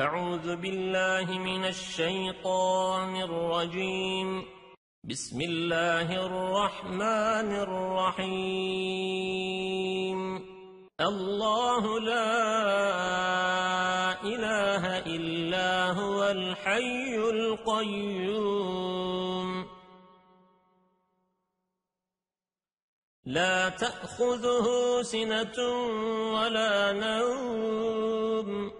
أعوذ بالله من الشيطان الرجيم. بسم الله الرحمن الرحيم. الله لا إله إلا هو الحي القيوم. لا تأخذه سنة ولا نوم.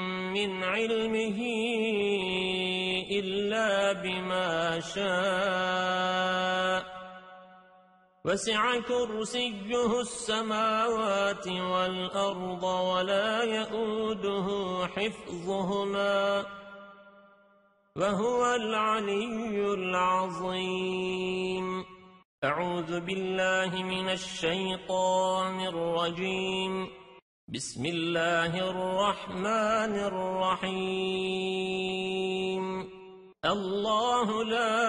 من علمه إلا بما شاء. وسع كرسيه السماوات والأرض ولا يؤوده حفظهما. وهو العلي العظيم. أعوذ بالله من الشيطان الرجيم. بسم الله الرحمن الرحيم. الله لا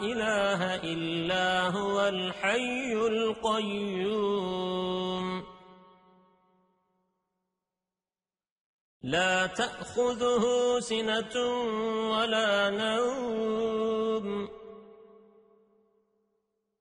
إله إلا هو الحي القيوم. لا تأخذه سنة ولا نوم.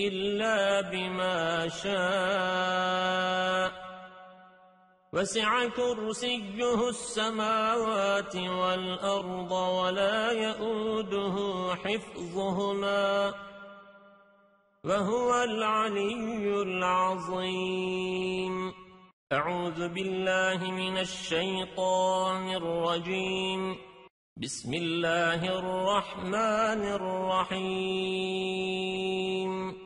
إلا بما شاء. وسع كرسيه السماوات والأرض ولا يؤوده حفظهما. وهو العلي العظيم. أعوذ بالله من الشيطان الرجيم. بسم الله الرحمن الرحيم.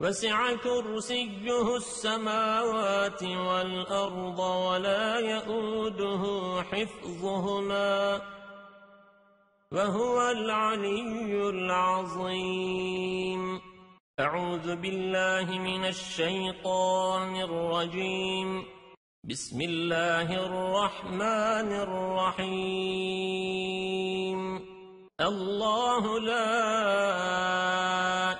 وسع كرسيه السماوات والأرض ولا يؤوده حفظهما وهو العلي العظيم. أعوذ بالله من الشيطان الرجيم. بسم الله الرحمن الرحيم. الله لا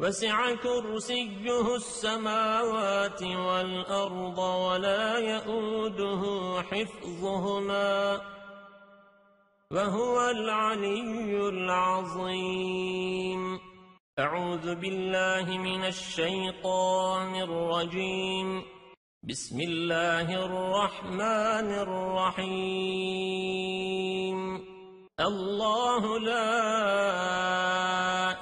وسع كرسيه السماوات والأرض ولا يؤوده حفظهما وهو العلي العظيم. أعوذ بالله من الشيطان الرجيم. بسم الله الرحمن الرحيم. الله لا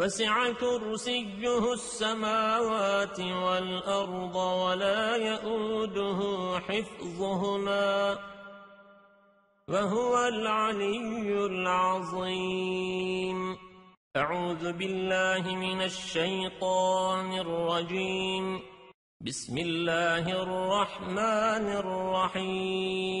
وسع كرسيه السماوات والأرض ولا يؤوده حفظهما وهو العلي العظيم. أعوذ بالله من الشيطان الرجيم. بسم الله الرحمن الرحيم.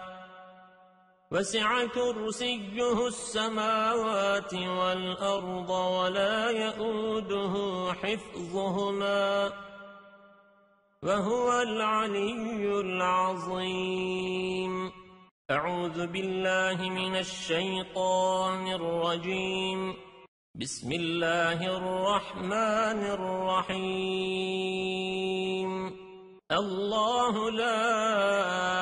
وسع كرسيه السماوات والأرض ولا يؤوده حفظهما وهو العلي العظيم. أعوذ بالله من الشيطان الرجيم. بسم الله الرحمن الرحيم. الله لا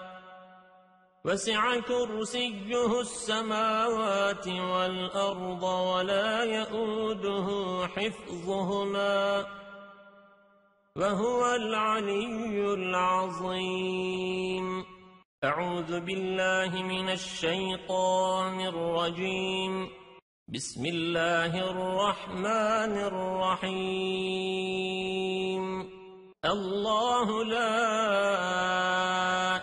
وسع كرسيه السماوات والأرض ولا يؤوده حفظهما وهو العلي العظيم. أعوذ بالله من الشيطان الرجيم. بسم الله الرحمن الرحيم. الله لا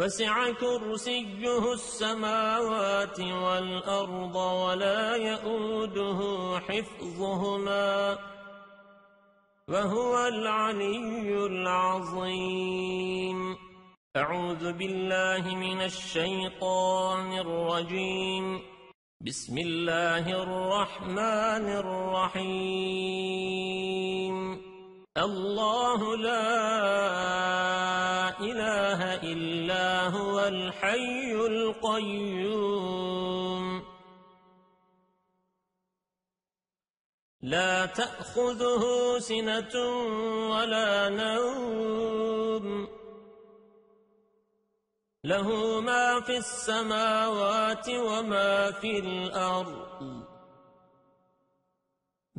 وسع كرسيه السماوات والأرض ولا يؤوده حفظهما وهو العلي العظيم. أعوذ بالله من الشيطان الرجيم. بسم الله الرحمن الرحيم. الله لا إله إلا هو الحي القيوم. لا تأخذه سنة ولا نوم. له ما في السماوات وما في الأرض.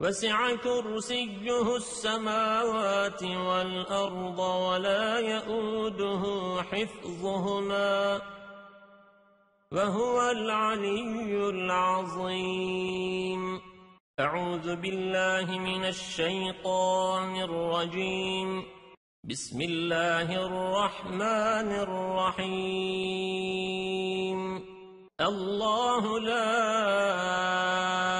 وسع كرسيه السماوات والأرض ولا يؤوده حفظهما وهو العلي العظيم. أعوذ بالله من الشيطان الرجيم. بسم الله الرحمن الرحيم. الله لا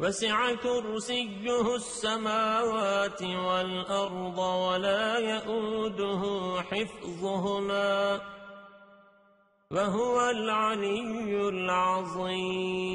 وسع كرسيه السماوات والأرض ولا يؤوده حفظهما وهو العلي العظيم.